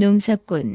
농사꾼.